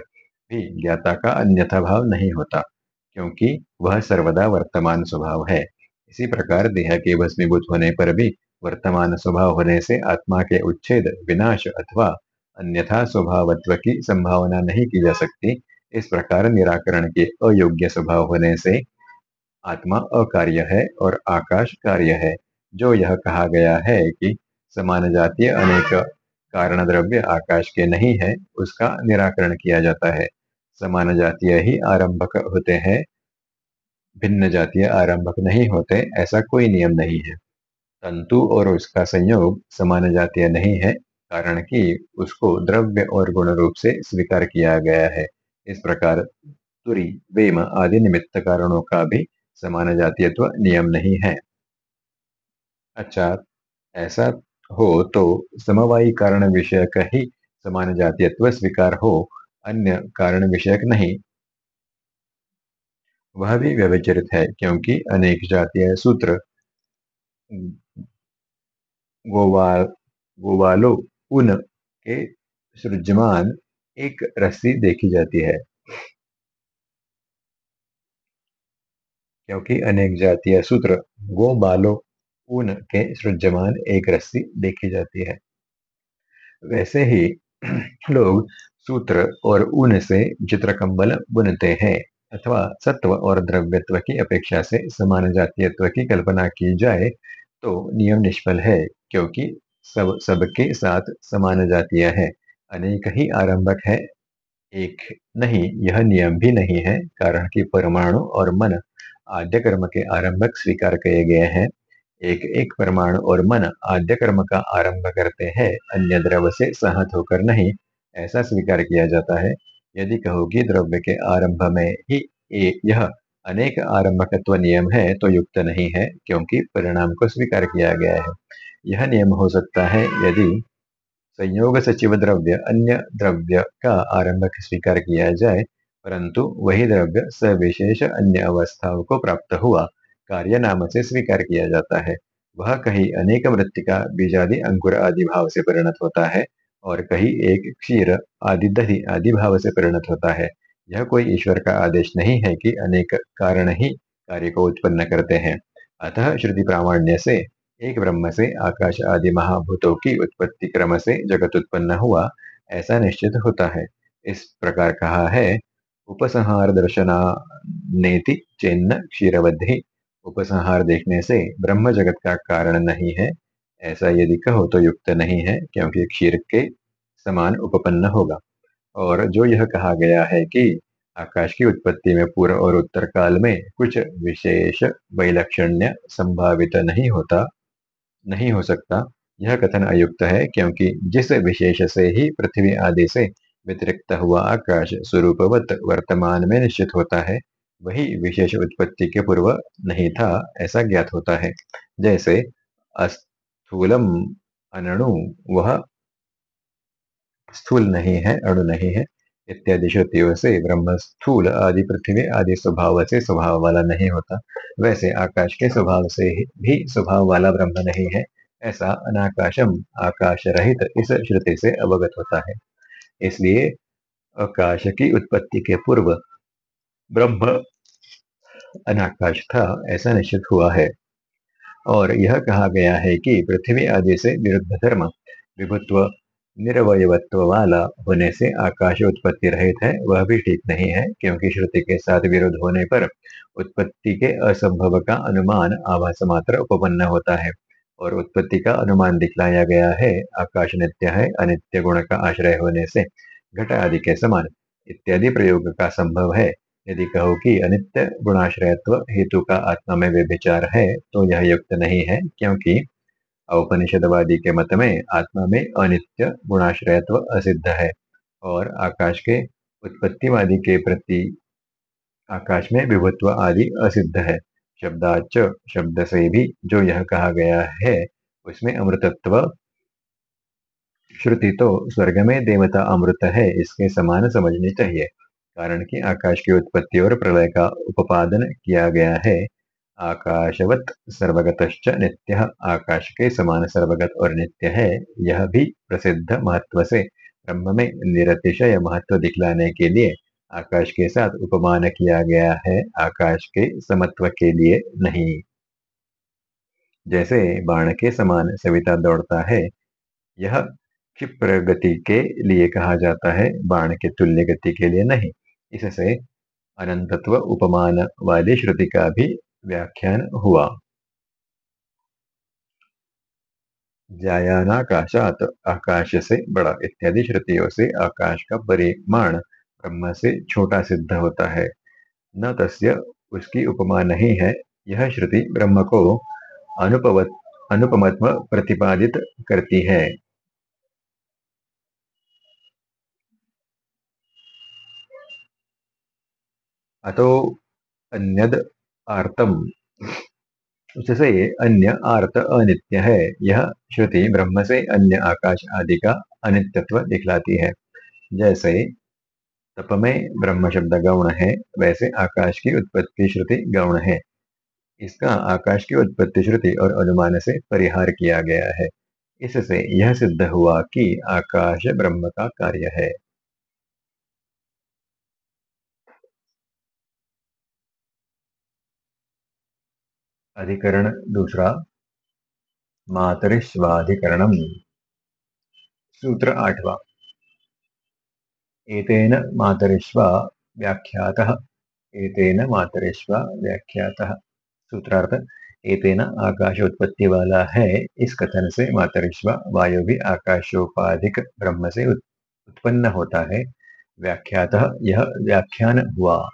भी ज्ञाता का अन्यथा भाव नहीं होता, क्योंकि वह सर्वदा वर्तमान स्वभाव है। इसी प्रकार देह के भस्मीभूत होने पर भी वर्तमान स्वभाव होने से आत्मा के उच्छेद, विनाश अथवा अन्यथा स्वभावत्व की संभावना नहीं की जा सकती। इस प्रकार निराकरण के अयोग्य स्वभाव होने से आत्मा अकार्य है और आकाश कार्य है, जो यह कहा गया है कि समान जातीय अनेक कारण द्रव्य आकाश के नहीं है, उसका निराकरण किया जाता है। समान जातीय ही आरंभक होते हैं, भिन्न जातीय आरंभक नहीं होते, ऐसा कोई नियम नहीं है। तंतु और उसका संयोग समान जातीय नहीं है, कारण कि उसको द्रव्य और गुण रूप से स्वीकार किया गया है। इस प्रकार तुरी, वेम आदि निमित्त कारणों का भी समान जातीयत्व नियम नहीं है। अच्छा ऐसा हो तो समवायी कारण विषयक ही समान जातीयत्व स्वीकार हो, अन्य कारण विषयक नहीं। वह भी व्यवचरित है क्योंकि अनेक जातीय सूत्र गोवाल गोवालो, उन के सृजमान एक रस्सी देखी जाती है। क्योंकि अनेक जातीय सूत्र, गो बालो, ऊन के सृजमान एक रस्सी देखी जाती है। वैसे ही [CLEARS THROAT] लोग सूत्र और ऊन से चित्रकंबल बुनते हैं अथवा सत्व और द्रव्यत्व की अपेक्षा से समान जातीयत्व की कल्पना की जाए तो नियम निष्फल है, क्योंकि सब, सबके साथ समान जातीय है। अनेक ही आरंभक है। एक नहीं, यह नियम भी नहीं है। कारण कि परमाणु और मन आद्य कर्म के आरंभक स्वीकार किए गए हैं। एक एक परमाणु और मन आद्य कर्म का आरंभ करते हैं, अन्य द्रव्य से सहत होकर नहीं, ऐसा स्वीकार किया जाता है। यदि कहो कि द्रव्य के आरंभ में ही यह अनेक आरंभकत्व नियम है तो युक्त नहीं है, क्योंकि परिणाम को स्वीकार किया गया है। यह नियम हो सकता है यदि संयोग सचिव द्रव्य अन्य द्रव्य का आरंभक स्वीकार किया जाए, परंतु वही द्रव्य सविशेष अन्य अवस्थाओं को प्राप्त हुआ, कार्य नाम से स्वीकार किया जाता है। वह कहीं अनेक मृतिका, बीजादि अंकुर आदि भाव से परिणत होता है, और कहीं एक क्षीर आदि दही आदि भाव से परिणत होता है। यह कोई ईश्वर का आदेश नहीं है कि अनेक कारण ही कार्य को उत्पन्न करते हैं। अतः श्रुति प्रामाण्य से एक ब्रह्म से आकाश आदि महाभूतों की उत्पत्ति क्रम से जगत उत्पन्न हुआ, ऐसा निश्चित होता है। इस प्रकार कहा है, उपसंहार दर्शना नेति चेन्न क्षीरवद्धि। उपसंहार देखने से ब्रह्म जगत का कारण नहीं है। ऐसा यदि कहो तो युक्त नहीं है, क्योंकि क्षीर के समान उपपन्न होगा। और जो यह कहा गया है कि आकाश की उत्पत्ति में पूर्व और उत्तर काल में कुछ विशेष वैलक्षण्य संभावित नहीं होता नहीं हो सकता। यह कथन अयुक्त है क्योंकि जिस विशेष से ही पृथ्वी आदि से व्यतिरिक्त हुआ आकाश स्वरूपवत वर्तमान में निश्चित होता है, वही विशेष उत्पत्ति के पूर्व नहीं था ऐसा ज्ञात होता है। जैसे अस्थूलम अनणु वह स्थूल नहीं है, अणु नहीं है। इत्यादि श्रुतियों से ब्रह्म स्थूल आदि पृथ्वी आदि स्वभाव से स्वभाव वाला नहीं होता। वैसे आकाश के स्वभाव से भी स्वभाव वाला ब्रह्म नहीं है। ऐसा अनाकाशम आकाश रहित इस श्रुति से अवगत होता है। इसलिए आकाश की उत्पत्ति के पूर्व ब्रह्म अनाकाश था, ऐसा निश्चित हुआ है। और यह कहा गया है कि पृथ्वी आदि से विरुद्ध धर्म, विभुत्व निरवयत्व वाला होने से आकाश उत्पत्ति रहित है, वह भी ठीक नहीं है, क्योंकि श्रुति के साथ विरोध होने पर उत्पत्ति के असंभव का अनुमान आभास मात्र उपपन्न होता है। और उत्पत्ति का अनुमान दिखलाया गया है, आकाश नित्य है, अनित्य गुण का आश्रय होने से, घट आदि के समान इत्यादि प्रयोग का संभव है। यदि कहो कि अनित्य गुणाश्रयत्व हेतु का आत्मा में व्यभिचार है तो यह युक्त नहीं है, क्योंकि औपनिषदवादी के मत में आत्मा में अनित्य, गुणाश्रयत्व असिद्ध है और आकाश के उत्पत्तिवादी के प्रति आकाश में विभुत्व आदि असिद्ध है। शब्दाच शब्द से भी जो यह कहा गया है, उसमें अमृतत्व श्रुति तो स्वर्ग में देवता अमृत है, इसके समान समझनी चाहिए। कारण कि आकाश की उत्पत्ति और प्रलय का उपादन किया गया है आकाशवत सर्वगत नित्य। आकाश के समान सर्वगत और नित्य है, यह भी प्रसिद्ध महत्व से। ब्रह्म में निरतिशय महत्व दिखलाने के लिए आकाश के साथ उपमान किया गया है आकाश के समत्व के लिए नहीं। जैसे बाण के समान सविता दौड़ता है, यह क्षिप्र गति के लिए कहा जाता है बाण के तुल्य गति के लिए नहीं। इससे अनंतत्व उपमान वाली श्रुति का भी व्याख्यान हुआ। जायानाकाशात आकाश से बड़ा इत्यादि श्रुतियों से आकाश का परिमाण ब्रह्म से छोटा सिद्ध होता है। न तस्य उसकी उपमा नहीं है, यह श्रुति ब्रह्म को अनुपवत, अनुपमत्व प्रतिपादित करती है। अतो अन्यद आर्तम। उससे अन्य आर्त अनित्य। है यह श्रुति ब्रह्म से अन्य आकाश आदि का अनित्यत्व दिखलाती है। जैसे तप में ब्रह्म शब्द गौण है, वैसे आकाश की उत्पत्ति श्रुति गौण है। इसका आकाश की उत्पत्ति श्रुति और अनुमान से परिहार किया गया है। इससे यह सिद्ध हुआ कि आकाश ब्रह्म का कार्य है। अधिकरण दूसरा मातरिश्वाधिकरणम सूत्र आठवा। एतेन मातरिश्वा व्याख्यातः, एतेन मातरिश्वा व्याख्यातः। सूत्रार्थ, एतेन आकाश उत्पत्ति वाला है, इस कथन से मातरिश्वा वायु भी आकाशोपाधिक ब्रह्म से उत्पन्न होता है। व्याख्यात, यह व्याख्यान हुआ।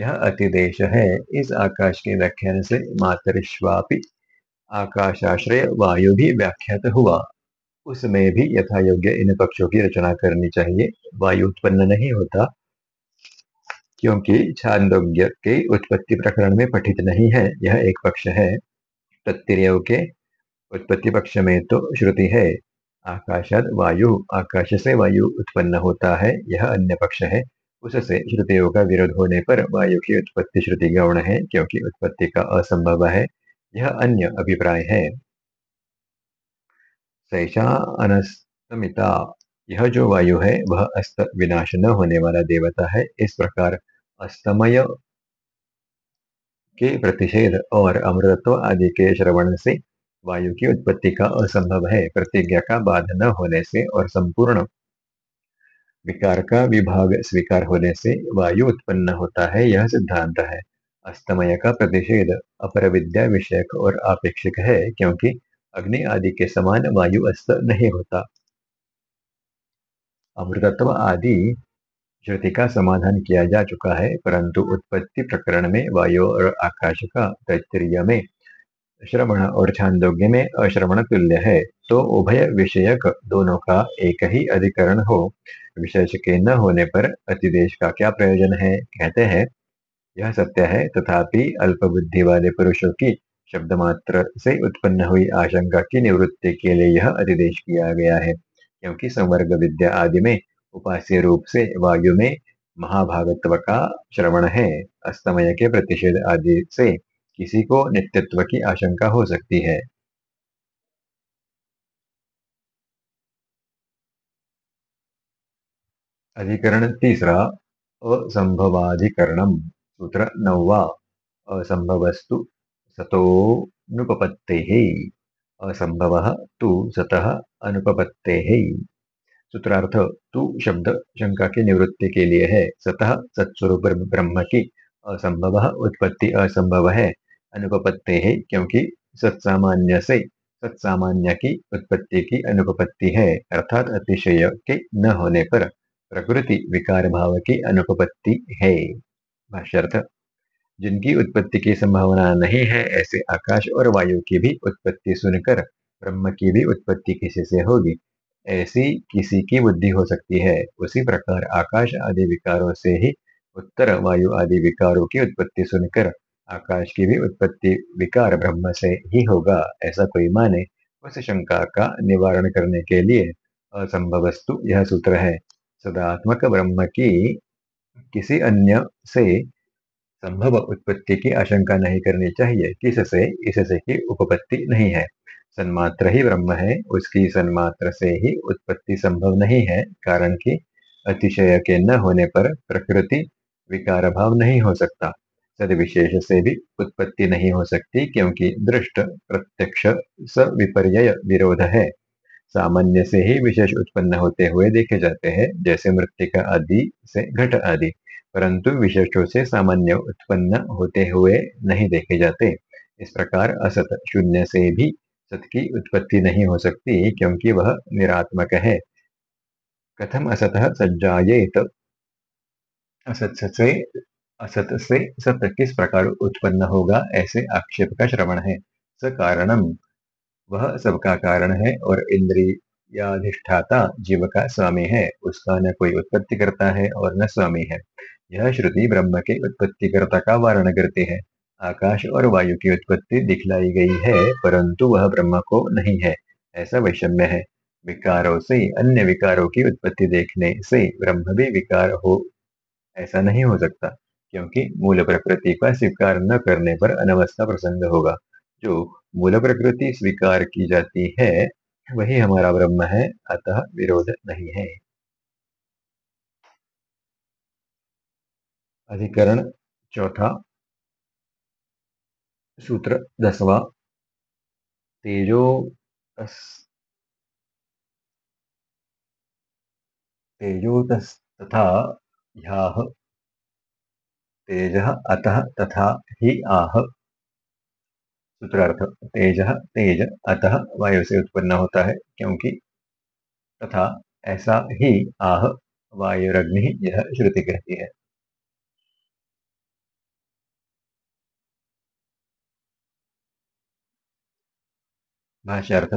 यह अतिदेश है। इस आकाश के व्याख्यान से मातरिश्वापि आकाशाश्रय वायु भी व्याख्यात हुआ। उसमें भी यथा योग्य इन पक्षों की रचना करनी चाहिए। वायु उत्पन्न नहीं होता, क्योंकि छांदोग्य के उत्पत्ति प्रकरण में पठित नहीं है। यह एक पक्ष है। तत्तिरय के उत्पत्ति पक्ष में तो श्रुति है। आकाशाद वायु, आकाश से वायु उत्पन्न होता है। यह अन्य पक्ष है। उससे श्रुतियों का विरोध होने पर वायु की उत्पत्ति श्रुति गौण है, क्योंकि उत्पत्ति का असंभव है। यह अन्य अभिप्राय है। सैषा अनस्तमिता। यह जो वायु है, वह अस्त विनाश न होने वाला देवता है। इस प्रकार अस्तमय के प्रतिषेध और अमृतत्व आदि के श्रवण से वायु की उत्पत्ति का असंभव है। प्रतिज्ञा का बाध न होने से और संपूर्ण विकार का विभाग स्वीकार होने से वायु उत्पन्न होता है, यह सिद्धांत है। अस्तमय का प्रतिषेध अपर विद्या विषयक और आपेक्षिक है, क्योंकि अग्नि आदि के समान वायु अस्त नहीं होता। अमृतत्व आदि श्रुति का समाधान किया जा चुका है, परंतु उत्पत्ति प्रकरण में वायु और आकाश का तैतरीय में श्रवण और छांदोग्य में अश्रवण तुल्य है तो उभय विषयक दोनों का एक ही अधिकरण हो। विशेष के न होने पर अतिदेश का क्या प्रयोजन है? कहते हैं, यह सत्य है, तथापि अल्प बुद्धि वाले पुरुषों की शब्द मात्र से उत्पन्न हुई आशंका की निवृत्ति के लिए यह अतिदेश किया गया है, क्योंकि संवर्ग विद्या आदि में उपास्य रूप से वायु में महाभागत्व का श्रवण है। अस्तमय के प्रतिषेध आदि से किसी को नित्यत्व की आशंका हो सकती है। अधिकरण तीसरा असंभवाधिकरणम सूत्र नौवा, असंभवस्तु सतोनुपपत्ते असंभव तो सतः अनुपपत्ते। सूत्रार्थ, तू शब्द शंका की निवृत्ति के लिए है। सतह सत्स्वरूप ब्रह्म की असंभव उत्पत्ति असंभव है। अनुपपत्ते है, क्योंकि सत्सामान्य से, सत्सामान्य की उत्पत्ति की अनुपपत्ति है, अर्थात अतिशय के न होने पर प्रकृति विकार भाव की अनुपपत्ति है। भाष्यर्थ जिनकी उत्पत्ति की संभावना नहीं है, ऐसे आकाश और वायु की भी उत्पत्ति सुनकर ब्रह्म की भी उत्पत्ति किसी से होगी। ऐसी किसी की बुद्धि हो सकती है। उसी प्रकार आकाश आदि विकारों से ही उत्तर वायु आदि विकारों की उत्पत्ति सुनकर आकाश की भी उत्पत्ति विकार ब्रह्म से ही होगा, ऐसा कोई माने। उस शंका का निवारण करने के लिए असंभव वस्तु यह सूत्र है। सदात्मक ब्रह्म की किसी अन्य से संभव उत्पत्ति की आशंका नहीं करनी चाहिए। किससे? इससे की उपपत्ति नहीं है। सन्मात्र ही ब्रह्म है, उसकी सन्मात्र से ही उत्पत्ति संभव नहीं है, कारण कि अतिशय के न होने पर प्रकृति विकार भाव नहीं हो सकता। सद विशेष से भी उत्पत्ति नहीं हो सकती, क्योंकि दृष्ट, प्रत्यक्ष स विपर्य विरोध है। सामान्य से ही विशेष उत्पन्न होते हुए देखे जाते हैं, जैसे मृतिका आदि से घट आदि, परंतु विशेषों से सामान्य उत्पन्न होते हुए नहीं देखे जाते। इस प्रकार असत शून्य से भी सत की उत्पत्ति नहीं हो सकती, क्योंकि वह निरात्मक है। कथम असत सज्जाएत असत से असत से सत किस प्रकार उत्पन्न होगा, ऐसे आक्षेप का श्रवण है। स कारणम वह सबका कारण है और इंद्रियाधिष्ठाता जीव का स्वामी है। उसका न कोई उत्पत्ति करता है और न स्वामी है। यह श्रुति ब्रह्म के उत्पत्तिकर्ता का वारण करती है। आकाश और वायु की उत्पत्ति दिखलाई गई है, परंतु वह ब्रह्म को नहीं है। ऐसा वैषम्य है। विकारों से, अन्य विकारों की उत्पत्ति देखने से ब्रह्म भी विकार हो, ऐसा नहीं हो सकता। क्योंकि मूल प्रकृति का स्वीकार न करने पर अनवस्था प्रसंग होगा। जो मूल प्रकृति स्वीकार की जाती है, वही हमारा ब्रह्म है, अतः विरोध नहीं है। अधिकरण चौथा सूत्र दसवा। तेजो तेजोतस्तथा ह्याह तेज अतः तथा ही आह। सूत्रार्थ, तेज तेज, अतः वायु से उत्पन्न होता है, क्योंकि तथा ऐसा ही आह, वायुरग्नि यह श्रुति कहती है। भाष्यार्थ,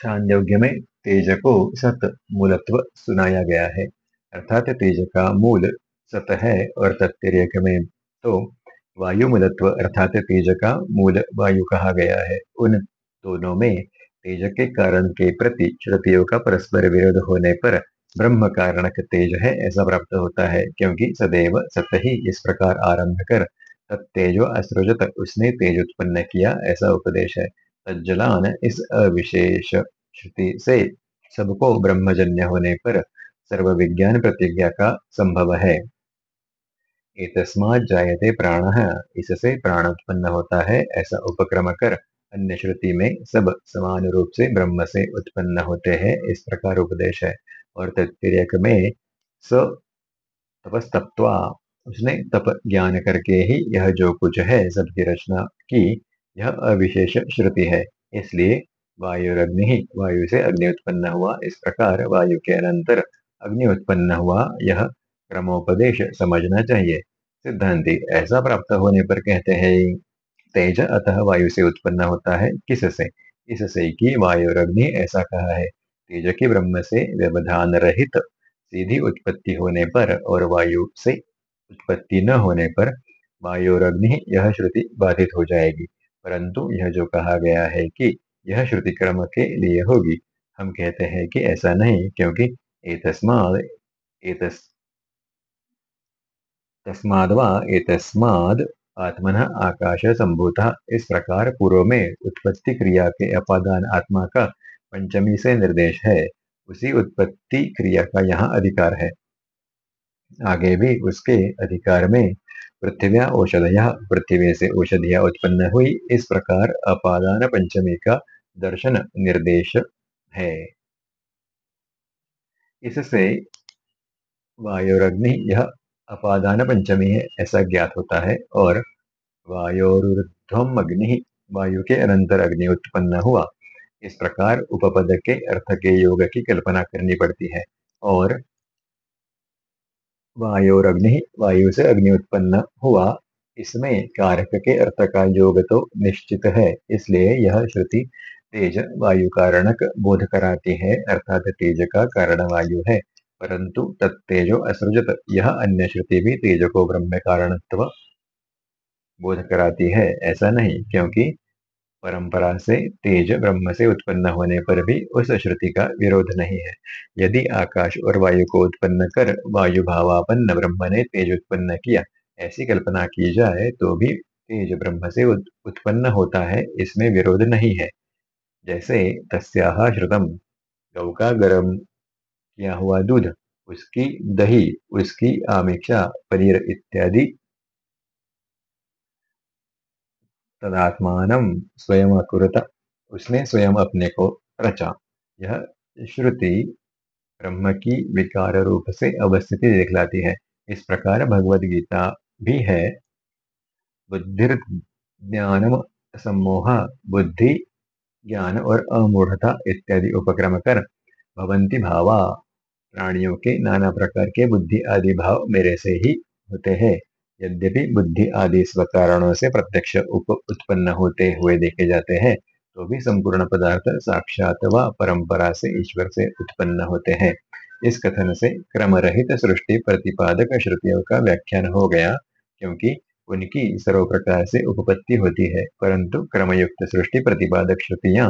छांदोग्य में तेज को सत मूलत्व सुनाया गया है, अर्थात तेज का मूल सत है और तत्तिरेक में तो वायु मूलत्व अर्थात तेज का मूल वायु कहा गया है। उन दोनों में तेज के कारण के प्रति श्रुतियों का परस्पर विरोध होने पर ब्रह्म कारणक तेज है ऐसा प्राप्त होता है, क्योंकि सदैव सत ही इस प्रकार आरंभ कर तत्तेजो असृजत उसने तेज उत्पन्न किया ऐसा उपदेश है। तज्जलान इस अविशेष श्रुति से सबको ब्रह्मजन्य होने पर सर्व विज्ञान प्रतिज्ञा का संभव है। तस्मात जायते प्राण। इससे प्राण उत्पन्न होता है, ऐसा उपक्रम कर। अन्य श्रुति में सब समान रूप से ब्रह्म से उत्पन्न होते हैं, इस प्रकार उपदेश है। और तत्तिरक में स तपस्तप्वा उसने तप ज्ञान करके ही यह जो कुछ है, सबकी रचना की, यह अविशेष श्रुति है। इसलिए वायु वायुरग्नि ही वायु से अग्नि उत्पन्न हुआ। इस प्रकार वायु के अनंतर अग्नि उत्पन्न हुआ। यह क्रमोपदेश समझना चाहिए। सिद्धांति ऐसा प्राप्त होने पर कहते हैं, तेज अतः वायु से उत्पन्न होता है। किससे? इससे कि वायुरग्नि ऐसा कहा है। तेज की ब्रह्म से व्यवधान रहित सीधी उत्पत्ति होने पर और वायु से उत्पत्ति न होने पर वायुरग्नि यह श्रुति बाधित हो जाएगी। परंतु यह जो कहा गया है कि यह श्रुति क्रम के लिए होगी, हम कहते हैं कि ऐसा नहीं, क्योंकि एतस्माद एतस तस्माद्वा एतस्माद आत्मन आकाश संभूता इस प्रकार पूर्व में उत्पत्ति क्रिया के अपादान आत्मा का पंचमी से निर्देश है। उसी उत्पत्ति क्रिया का यहाँ अधिकार है। आगे भी उसके अधिकार में पृथ्व्या औषधया पृथ्वी से औषधिया उत्पन्न हुई। इस प्रकार अपादान पंचमी का दर्शन निर्देश है। इससे वायुरग्नि यह अपादान पंचमी है, ऐसा ज्ञात होता है, और वायोरुद्धम अग्नि, वायु के अनंतर अग्नि उत्पन्न हुआ। इस प्रकार उपपद के अर्थ के योग की कल्पना करनी पड़ती है, और वायोरग्नि, वायु से अग्नि उत्पन्न हुआ। इसमें कारक के अर्थ का योग तो निश्चित है, इसलिए यह श्रुति तेज वायु कारणक बोध कराती है, अर्थात तेज का कारण वायु है। परंतु तत्तेजो असृजत। यह अन्य श्रुति भी तेज को ब्रह्म कारणत्व बोध कराती है, ऐसा नहीं, क्योंकि परंपरा से तेज ब्रह्म से उत्पन्न होने पर भी उस श्रुति का विरोध नहीं है। यदि आकाश और वायु को उत्पन्न कर वायु भावापन्न ब्रह्म ने तेज उत्पन्न किया, ऐसी कल्पना की जाए तो भी तेज ब्रह्म से उत्पन्न होता है, इसमें विरोध नहीं है। जैसे तस्याह श्रुतम गौ का गर्म किया हुआ दूध? उसकी दही, उसकी आमिक्षा पनीर इत्यादि। तदात्मान स्वयं अकुरत। उसने स्वयं अपने को रचा। यह श्रुति ब्रह्म की विकार रूप से अवस्थिति दिखलाती है। इस प्रकार भगवद गीता भी है। बुद्धि ज्ञान सम्मोह, बुद्धि, ज्ञान और अमूढ़ता इत्यादि उपक्रम कर भवंती भावा। प्राणियों के नाना प्रकार के बुद्धि आदि भाव मेरे से ही होते हैं। यद्यपि बुद्धि आदि स्वकारणों से प्रत्यक्ष उत्पन्न होते हुए देखे जाते हैं तो भी संपूर्ण पदार्थ साक्षात व परंपरा से ईश्वर से उत्पन्न होते हैं। इस कथन से क्रम रहित सृष्टि प्रतिपादक श्रुतियों का व्याख्यान हो गया, क्योंकि उनकी सर्व प्रकार से उपपत्ति होती है, परंतु क्रमयुक्त सृष्टि प्रतिपादक श्रुतियाँ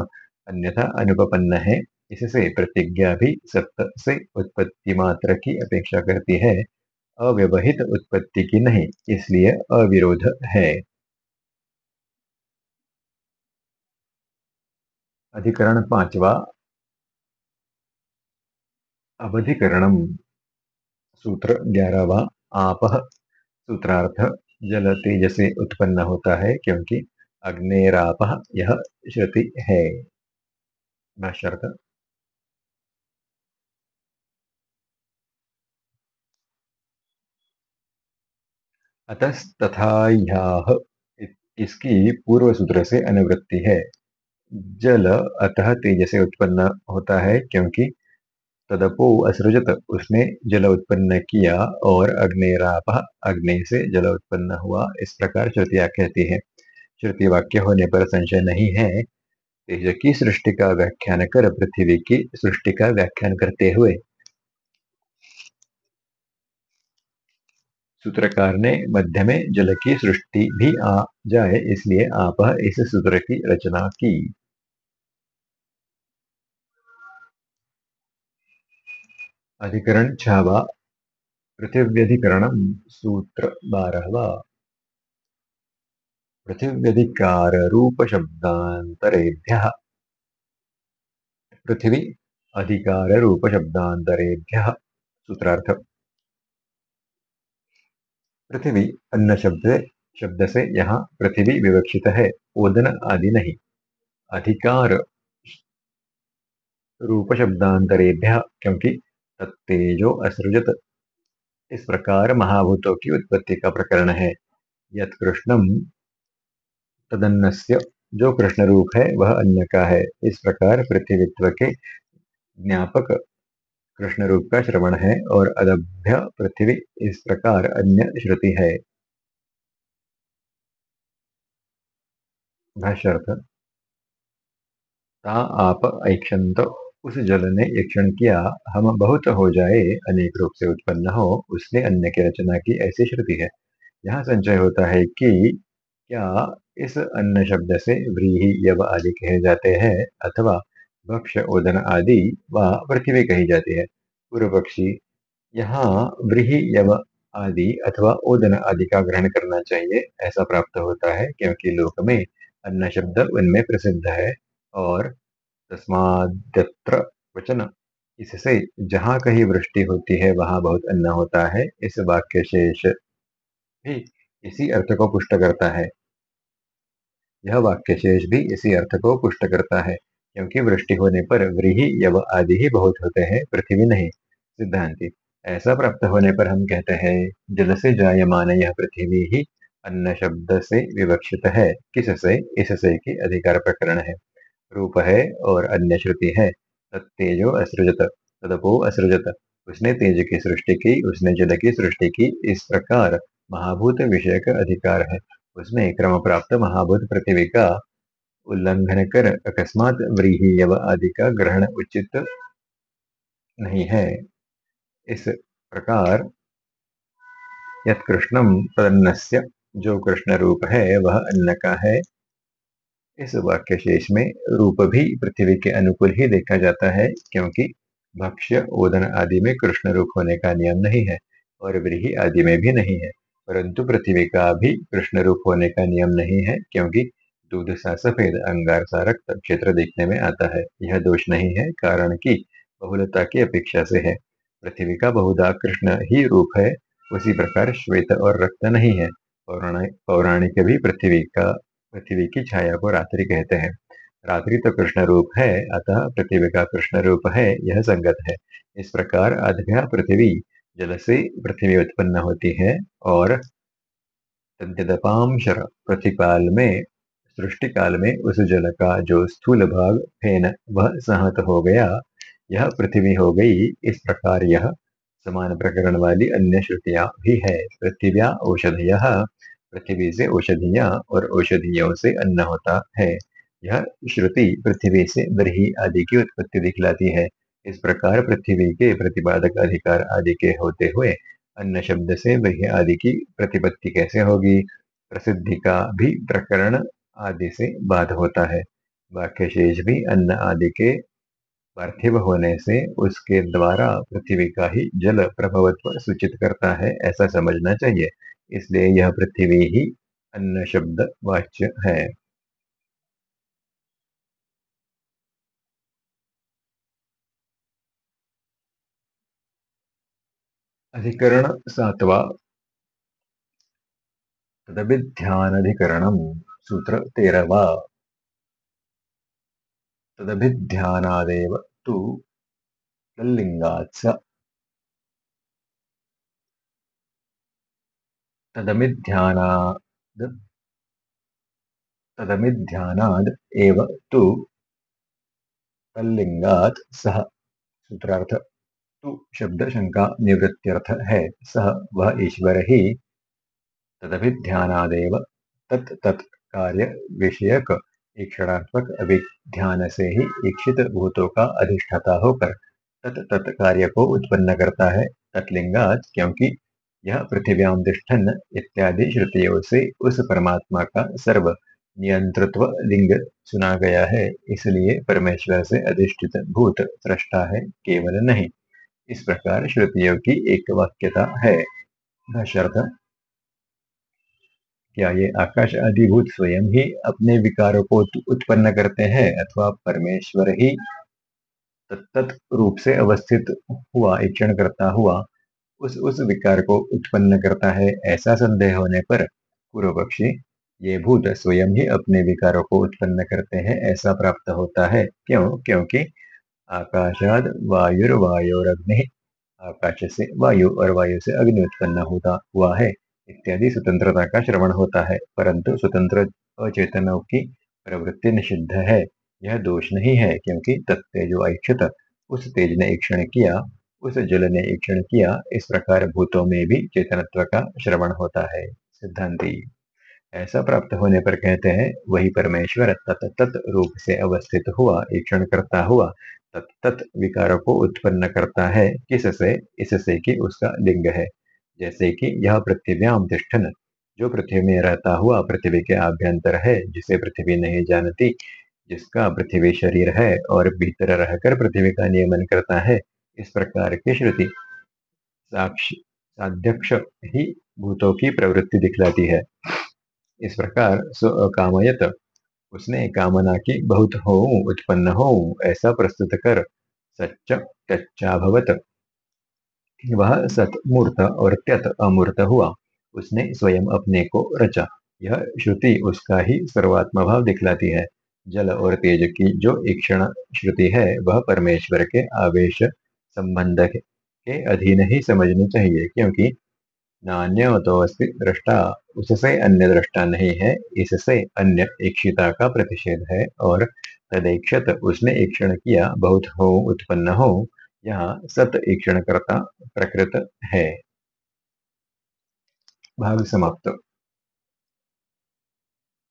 अन्यथा अनुपन्न है। इससे प्रतिज्ञा भी सप्त से उत्पत्ति मात्र की अपेक्षा करती है। अव्यवहित उत्पत्ति की नहीं, इसलिए अविरोध है। अधिकरण पांचवा। अवधिकरणम। सूत्र ग्यारहवा। आप। सूत्रार्थ, जल तेज से उत्पन्न होता है क्योंकि अग्नेराप यह श्रुति है। अतस्तथा इसकी पूर्व सूत्र से अनुवृत्ति है। जल अतः तेज से उत्पन्न होता है क्योंकि तदपो असृजत, उसने जल उत्पन्न किया और अग्निराप, अग्नि से जल उत्पन्न हुआ। इस प्रकार श्रुतिया कहती है। श्रुति वाक्य होने पर संशय नहीं है। तेज की सृष्टि का व्याख्यान कर, पृथ्वी की सृष्टि का व्याख्यान करते हुए सूत्रकार ने मध्य में जल की सृष्टि भी आ जाए, इसलिए आप इस सूत्र की रचना की। अधिकरण छावा, पृथिव्यधिकरण सूत्र बारहवा। पृथिव्यधिकार रूप शब्दांतरेभ्य पृथ्वी अधिकार रूप शब्दांतरेभ्य सूत्रार्थ। पृथ्वी अन्न शब्द शब्द से यहाँ पृथ्वी विवक्षित है, ओदन आदि नहीं। अधिकार रूप शब्दांतरेभ्य क्योंकि तत्तेजो असृजत। इस प्रकार महाभूतों की उत्पत्ति का प्रकरण है। यत कृष्णम तदन्नस्य जो कृष्ण रूप है, वह अन्य का है। इस प्रकार पृथ्वीत्व के ज्ञापक कृष्ण रूप का श्रवण है और अदभ्य पृथ्वी इस प्रकार अन्य श्रुति है। ता आप ऐक्षंत उस जल ने ईक्षण किया, हम बहुत हो जाए, अनेक रूप से उत्पन्न हो, उसने अन्य की रचना की ऐसी श्रुति है। यहाँ संचय होता है कि क्या इस अन्न शब्द से व्रीही यव आदि कहे जाते हैं, अथवा भक्ष ओदन आदि व पृथ्वी कही जाती है। पूर्व पक्षी, यहाँ व्रीहि यव आदि अथवा ओदन आदि का ग्रहण करना चाहिए, ऐसा प्राप्त होता है, क्योंकि लोक में अन्न शब्द उनमें प्रसिद्ध है और तस्माद्यत्र वचन। इससे जहाँ कहीं वृष्टि होती है, वहाँ बहुत अन्न होता है। इस वाक्य शेष भी इसी अर्थ को पुष्ट करता है। यह वाक्य शेष भी इसी अर्थ को पुष्ट करता है। क्योंकि वृष्टि होने पर व्रीहि यव आदि ही बहुत होते हैं, पृथ्वी नहीं, सिद्धांति। ऐसा प्राप्त होने पर हम कहते हैं, जल से जायमान यह पृथ्वी ही अन्न शब्द से विवक्षित है, किससे, इससे की अधिकार प्रकरण है। रूप है और अन्य श्रुति है तत्तेजो असृजत, तदपो असृजत। उसने तेज की सृष्टि की, उसने जल की सृष्टि की, इस प्रकार महाभूत विषय का अधिकार है। उसने क्रम प्राप्त महाभूत पृथ्वी का उल्लंघन कर अकस्मात व्रीही यव आदि का ग्रहण उचित नहीं है। इस प्रकार यत्कृष्णम तदन्नस्य, जो कृष्ण रूप है, वह अन्न का है। इस वाक्य शेष में रूप भी पृथ्वी के अनुकूल ही देखा जाता है, क्योंकि भक्ष्य, ओदन आदि में कृष्ण रूप होने का नियम नहीं है, और व्रीही आदि में भी नहीं है। परंतु पृथ्वी का भी कृष्ण रूप होने का नियम नहीं है, क्योंकि दूध सा सफ़ेद, अंगार सा रक्त क्षेत्र देखने में आता है। यह दोष नहीं है, कारण की बहुलता की अपेक्षा से है। पृथ्वी का बहुधा कृष्ण ही रूप है। उसी प्रकार श्वेत और रक्त नहीं है। पौराणिक भी पृथ्वी का, पृथ्वी की छाया को रात्रि कहते हैं। रात्रि तो कृष्ण रूप है, अतः पृथ्वी का कृष्ण रूप है, यह संगत है। इस प्रकार अध्या पृथ्वी, जल से पृथ्वी उत्पन्न होती है और तद्यदपांशर प्रतिकाल में सृष्टि काल में उस जल का जो स्थूल भाग फेन वह सहत हो गया, यह पृथ्वी हो गई। इस प्रकार यह समान प्रकरण वाली अन्य श्रुतियाँ भी है। पृथ्व्या औषधय, पृथ्वी से औषधियाँ और औषधियों से अन्न होता है। यह श्रुति पृथ्वी से बरही आदि की उत्पत्ति दिखलाती है। इस प्रकार पृथ्वी के प्रतिपादक अधिकार आदि के होते हुए अन्न शब्द से वही आदि की प्रतिपत्ति कैसे होगी? प्रसिद्धि का भी प्रकरण आदि से बाध होता है। वाक्य शेष भी अन्न आदि के पार्थिव होने से उसके द्वारा पृथ्वी का ही जल प्रभवत्व सूचित करता है, ऐसा समझना चाहिए। इसलिए यह पृथ्वी ही अन्न शब्द वाच्य है। अधिकरण सातवा। तदभिध्यानधिकरणम सूत्र तेरहवा तदभिध्यानादेव तु तल्लिंगात् तदमिध्यानाद् तदमिध्यानाद् एव तु तल्लिंगात् सह सूत्रार्थ, तु शब्द शंका निवृत्त्यर्थ है सह वह ईश्वर। ही तदभिध्यानादेव तत् तत् कार्य विषयक ईक्षणात्मक अभिध्यान से ही इच्छित भूतों का अधिष्ठाता होकर तत् तत् कार्य को उत्पन्न करता है तत्लिंगात, क्योंकि यह पृथ्व्याम तिष्ठन इत्यादि श्रुतियों से उस परमात्मा का सर्व नियंत्रत्व लिंग सुना गया है। इसलिए परमेश्वर से अधिष्ठित भूत सृष्टा है, केवल नहीं। इस प्रकार श्रुतियों की एक वाक्यता है। क्या ये आकाश अधिभूत स्वयं ही अपने विकारों को उत्पन्न करते हैं अथवा परमेश्वर ही तत्त रूप से अवस्थित हुआ इक्षण करता हुआ उस उस विकार को उत्पन्न करता है? ऐसा संदेह होने पर पूर्व पक्षी ये भूत स्वयं ही अपने विकारों को उत्पन्न करते हैं, ऐसा प्राप्त होता है। क्यों? क्योंकि आकाशाद वायुर्वायोरग्नि आकाश से वायु और वायु से अग्नि उत्पन्न होता हुआ है। इत्यादि स्वतंत्रता का श्रवण होता है, परंतु स्वतंत्र अचेतनों की प्रवृत्ति निषिद्ध है। यह दोष नहीं है, क्योंकि तत्तेजो ऐक्षत उस तेज ने ईक्षण किया, उस जल ने ईक्षण किया, इस प्रकार भूतों में भी चेतनत्व का श्रवण होता है। सिद्धांति। ऐसा प्राप्त होने पर कहते हैं, वही परमेश्वर तत्त रूप से अवस्थित हुआ, ईक्षण करता हुआ तत्त विकारों को उत्पन्न करता है, किससे? इससे कि उसका लिंग है। जैसे कि यह पृथ्व्याम जो पृथ्वी में रहता हुआ पृथ्वी के आभ्यंतर है, जिसे पृथ्वी नहीं जानती, जिसका पृथ्वी शरीर है और भीतर रहकर पृथ्वी का नियमन करता है, इस प्रकार की श्रुति साध्यक्ष ही भूतों की प्रवृत्ति दिखलाती है। इस प्रकार कामयत, उसने कामना की, बहुत हो उत्पन्न हो ऐसा प्रस्तुत कर, सच्च त्यच्चाभवत वह सत मूर्त और त्यत अमूर्त हुआ। उसने स्वयं अपने को रचा। यह श्रुति उसका ही सर्वात्म भाव दिखलाती है। जल और तेज की जो ईक्षण श्रुति है, वह परमेश्वर के आवेश संबंध के अधीन ही समझनी चाहिए, क्योंकि नान्य तो दृष्टा, उससे अन्य दृष्टा नहीं है, इससे अन्य इक्षिता का प्रतिषेध है, और तदेक्षत उसने ईक्षण किया, बहुत हो, उत्पन्न हो यहाँ सत ईक्षण करता प्रकृत है। भाग समाप्त।